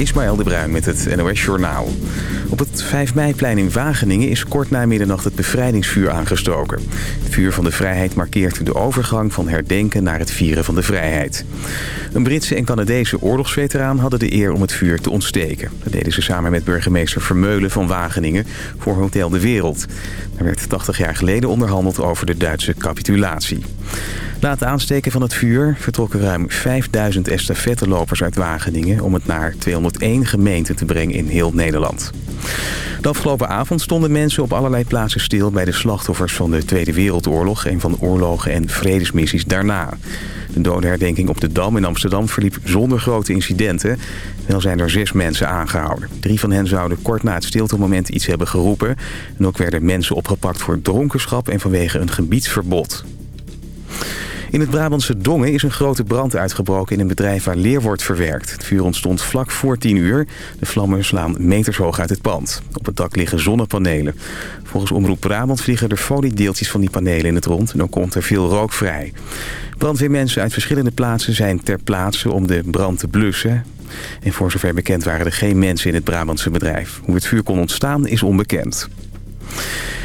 Ismaël de Bruin met het NOS Journaal. Op het 5 meiplein in Wageningen is kort na middernacht het bevrijdingsvuur aangestoken. Het vuur van de vrijheid markeert de overgang van herdenken naar het vieren van de vrijheid. Een Britse en Canadese oorlogsveteraan hadden de eer om het vuur te ontsteken. Dat deden ze samen met burgemeester Vermeulen van Wageningen voor Hotel de Wereld. Er werd 80 jaar geleden onderhandeld over de Duitse capitulatie. Na het aansteken van het vuur vertrokken ruim 5000 estafettelopers uit Wageningen... om het naar 201 gemeenten te brengen in heel Nederland. De afgelopen avond stonden mensen op allerlei plaatsen stil... bij de slachtoffers van de Tweede Wereldoorlog... en van oorlogen en vredesmissies daarna. De dodenherdenking op de Dam in Amsterdam verliep zonder grote incidenten. Wel zijn er zes mensen aangehouden. Drie van hen zouden kort na het stiltemoment iets hebben geroepen. En ook werden mensen opgepakt voor dronkenschap en vanwege een gebiedsverbod. In het Brabantse Dongen is een grote brand uitgebroken in een bedrijf waar leer wordt verwerkt. Het vuur ontstond vlak voor 10 uur. De vlammen slaan meters hoog uit het pand. Op het dak liggen zonnepanelen. Volgens Omroep Brabant vliegen er foliedeeltjes van die panelen in het rond. En dan komt er veel rook vrij. Brandweermensen uit verschillende plaatsen zijn ter plaatse om de brand te blussen. En voor zover bekend waren er geen mensen in het Brabantse bedrijf. Hoe het vuur kon ontstaan is onbekend.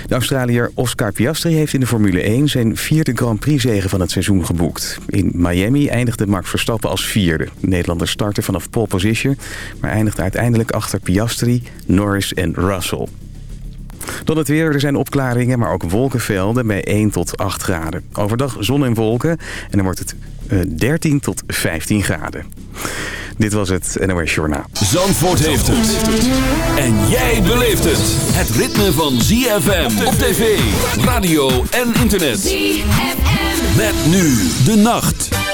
De Australiër Oscar Piastri heeft in de Formule 1 zijn vierde Grand Prix-zege van het seizoen geboekt. In Miami eindigde Max Verstappen als vierde. De Nederlander startte vanaf pole position, maar eindigde uiteindelijk achter Piastri, Norris en Russell. Dan het weer. Er zijn opklaringen, maar ook wolkenvelden bij 1 tot 8 graden. Overdag zon en wolken en dan wordt het 13 tot 15 graden. Dit was het NOS Journaal. Zandvoort heeft het. En jij beleeft het. Het ritme van ZFM op tv, radio en internet. ZFM. Met nu de nacht.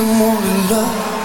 Like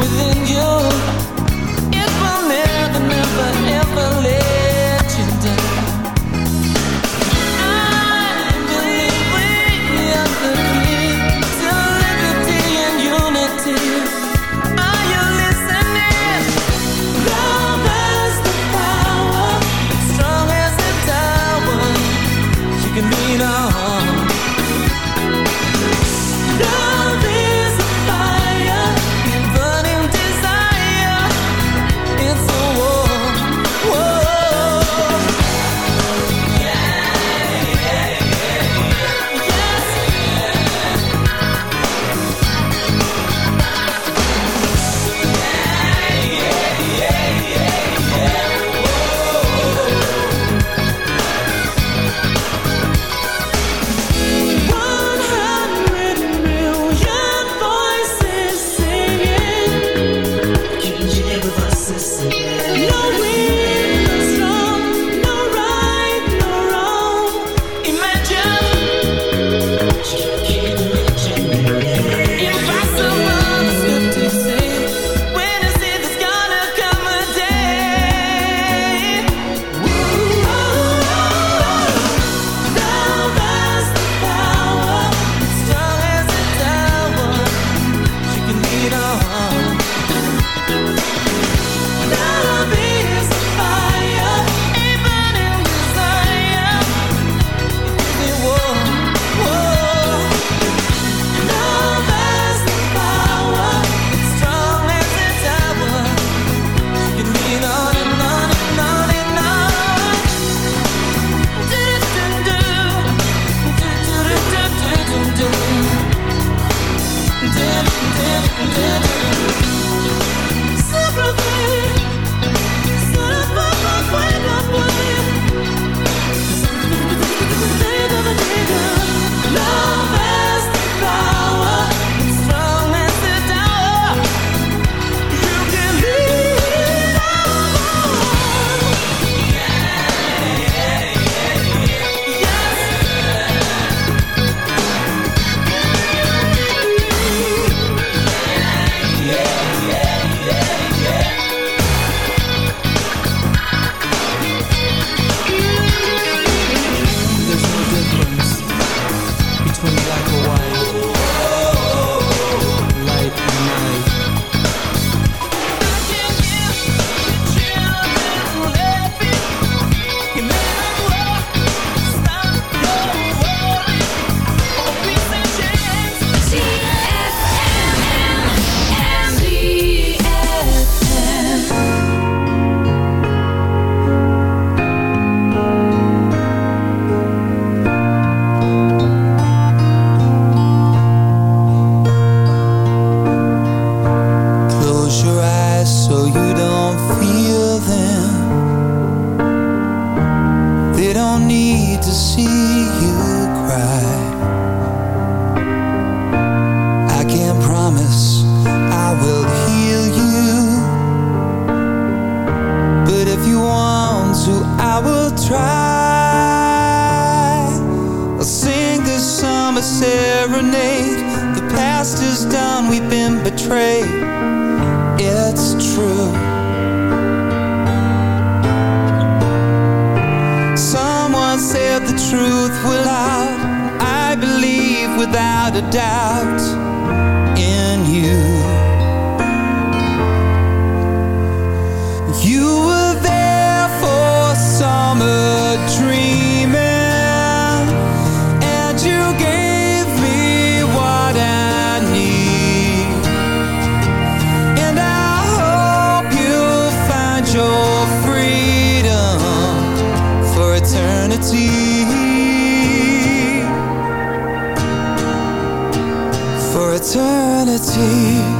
within a doubt. 自己。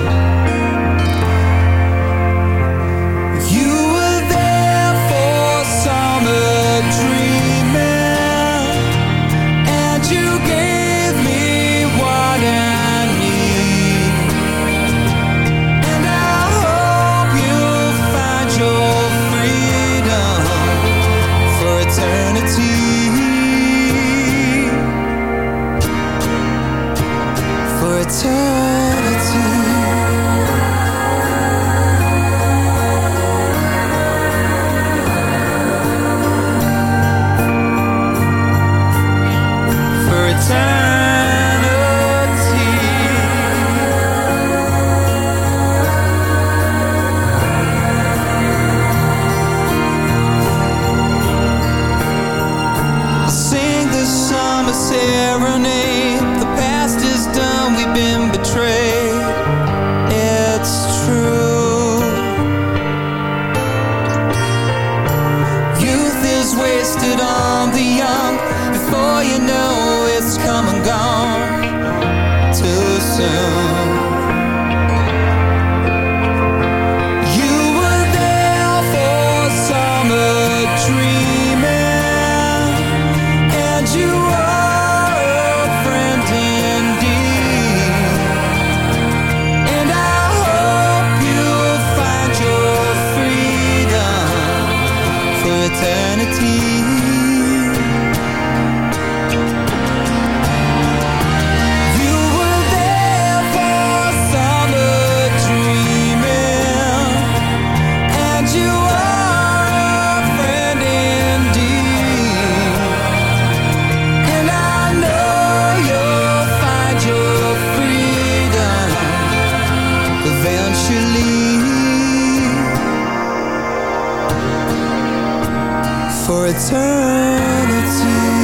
for eternity.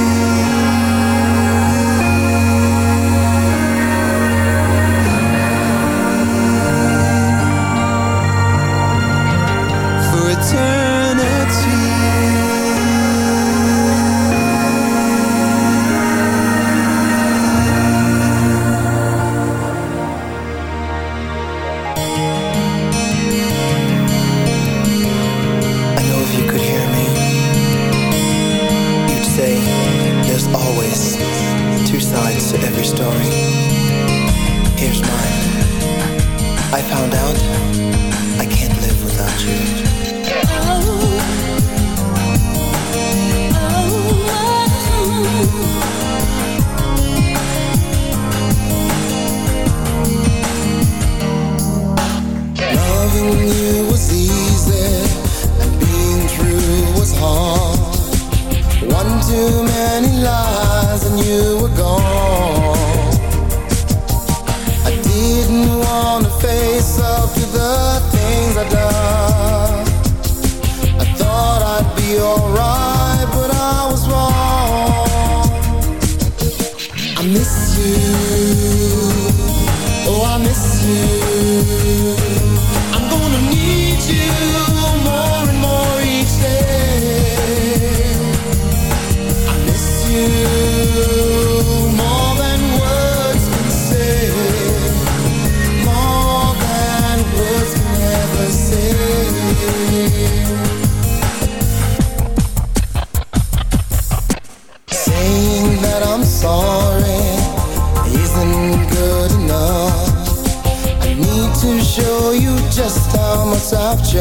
Van Zandvoort.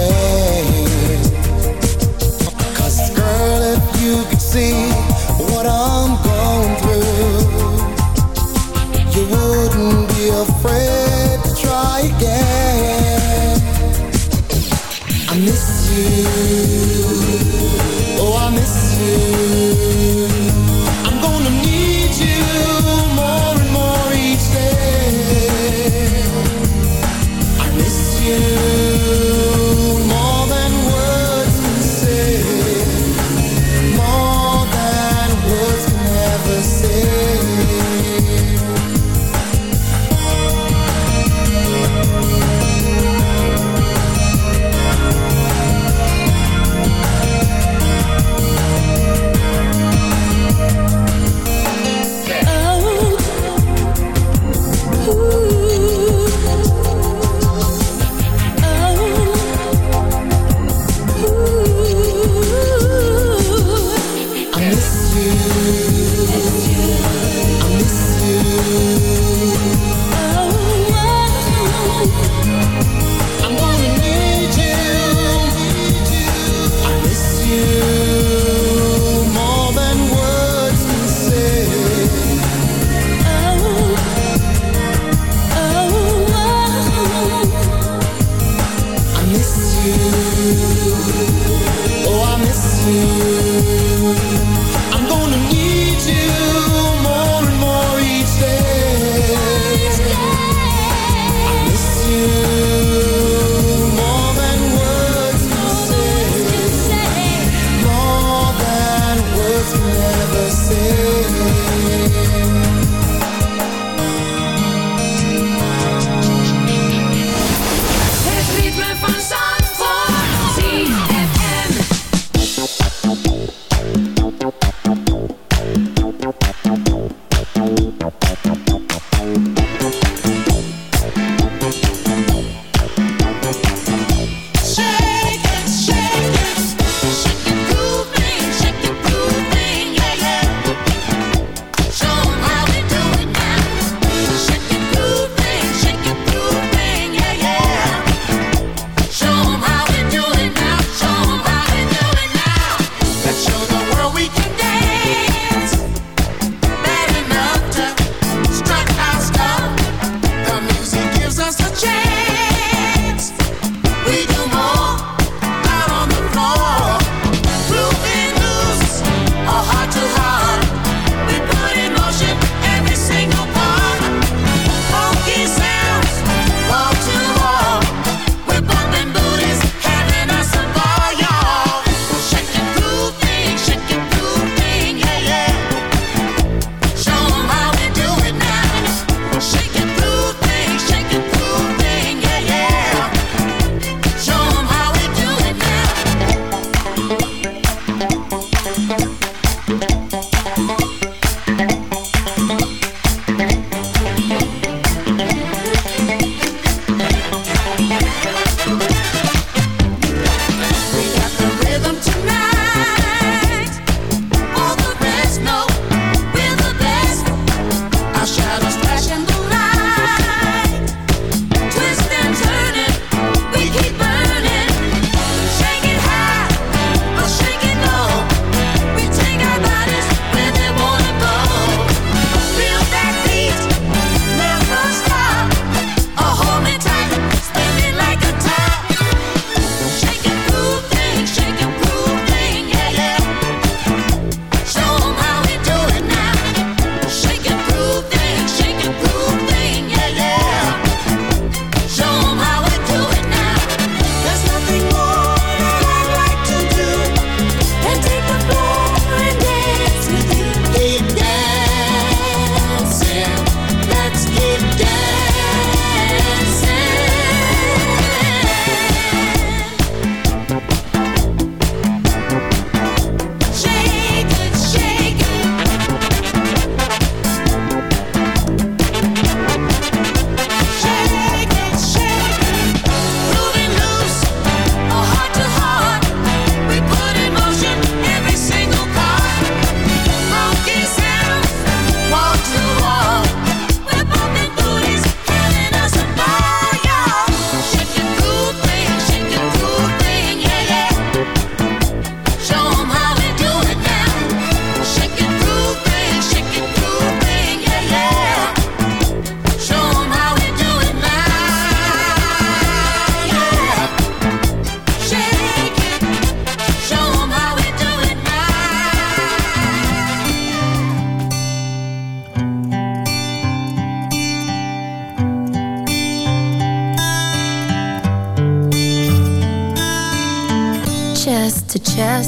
ZFM.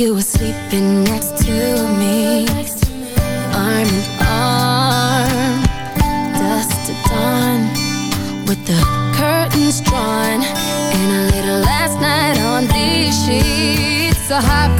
You were sleeping next to me. Arm in arm Dust to dawn With the curtains drawn And a little last night on these sheets. So how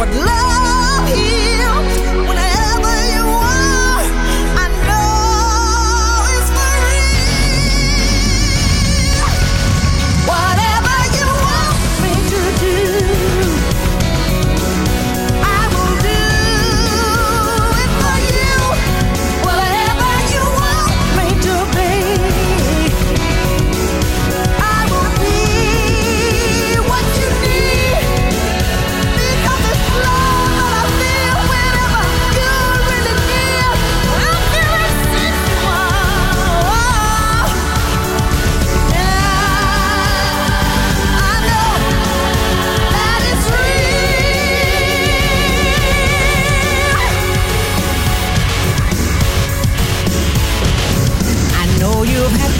what love is.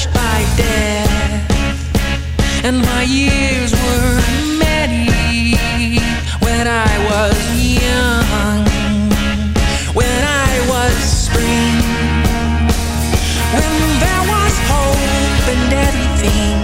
touched by death, and my years were many when I was young, when I was spring, when there was hope and everything.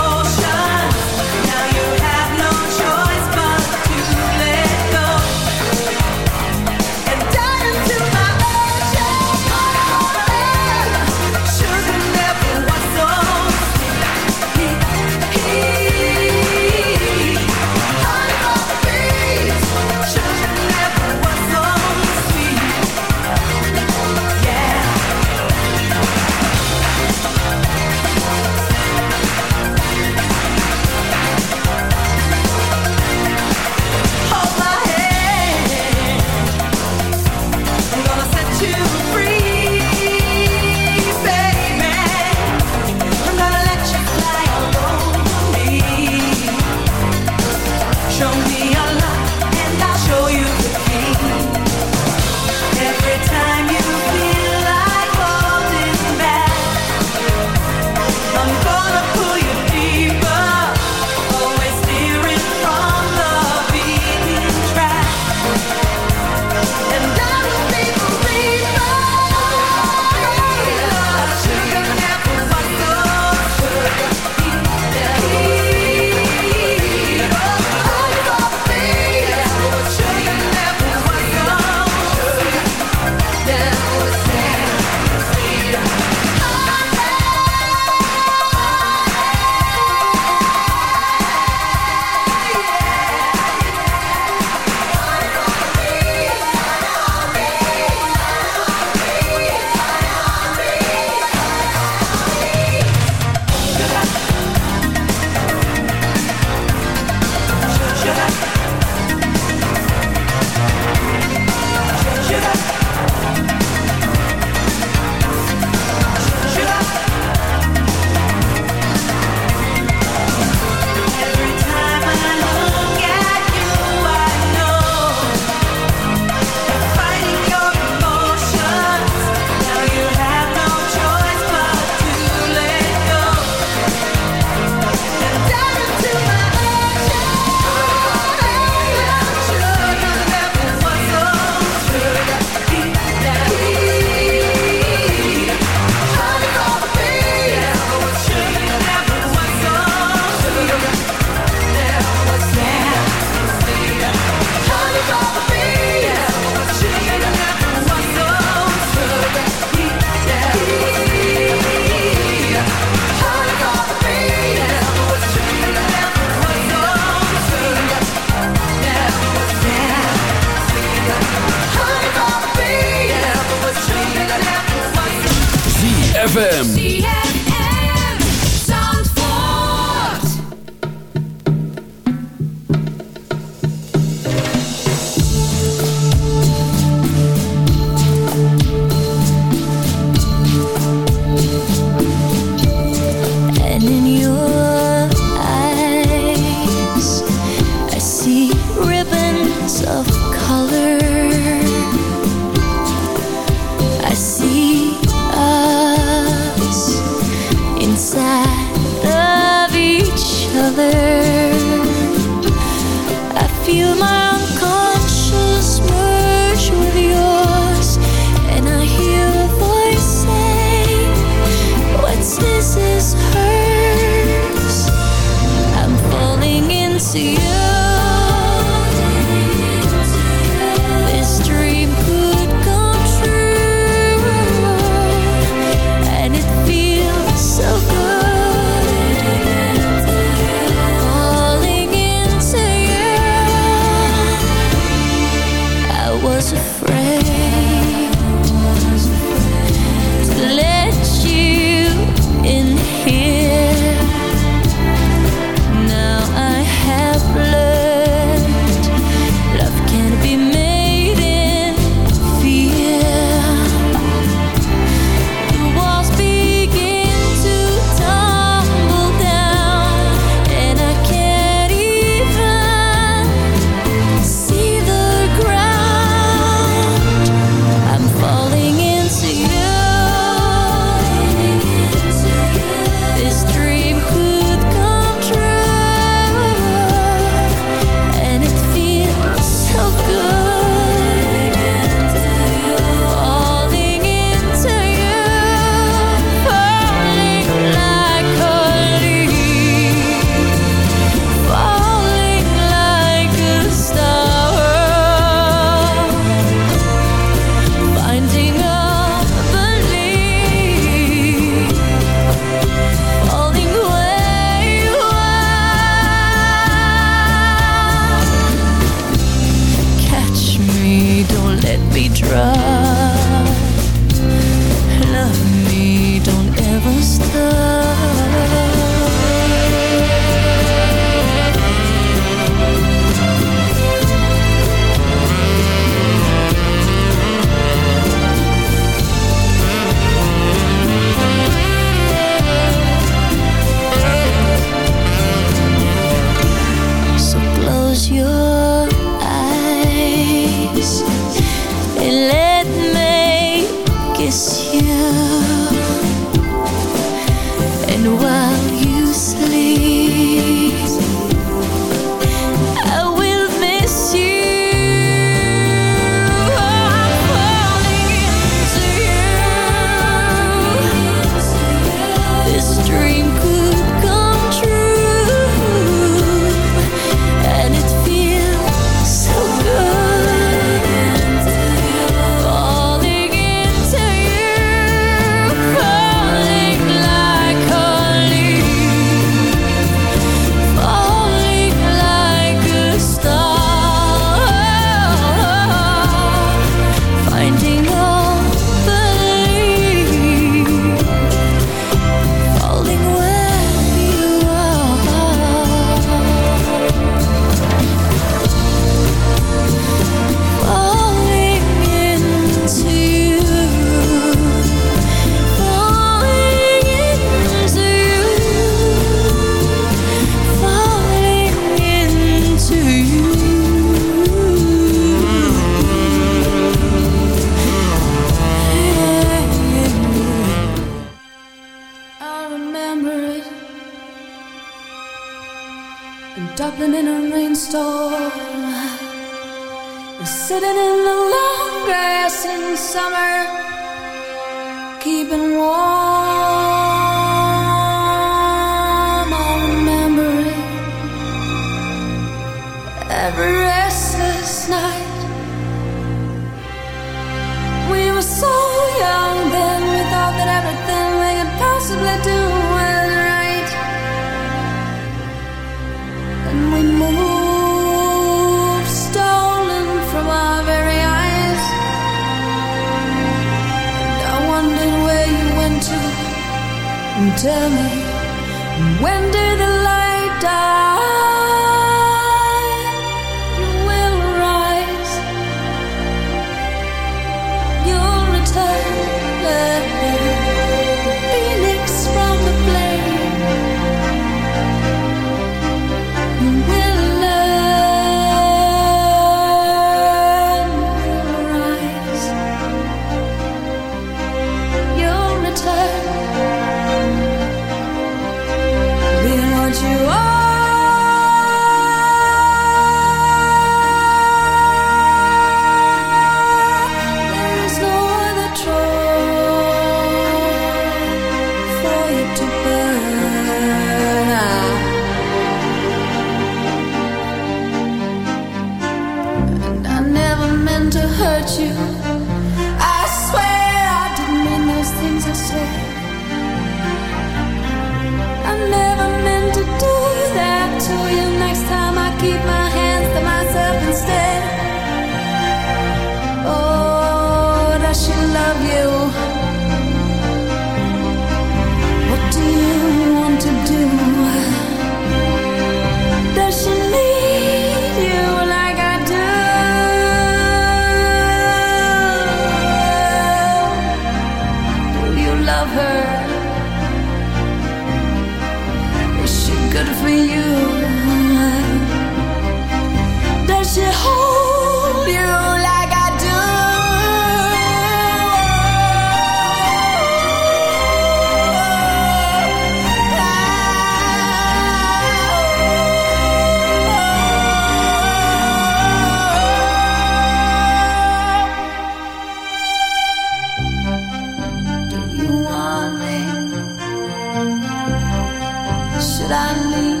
should I leave?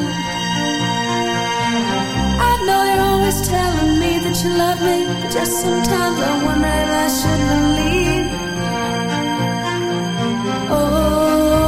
I know you're always telling me that you love me, but just sometimes I wonder if I should believe. Oh.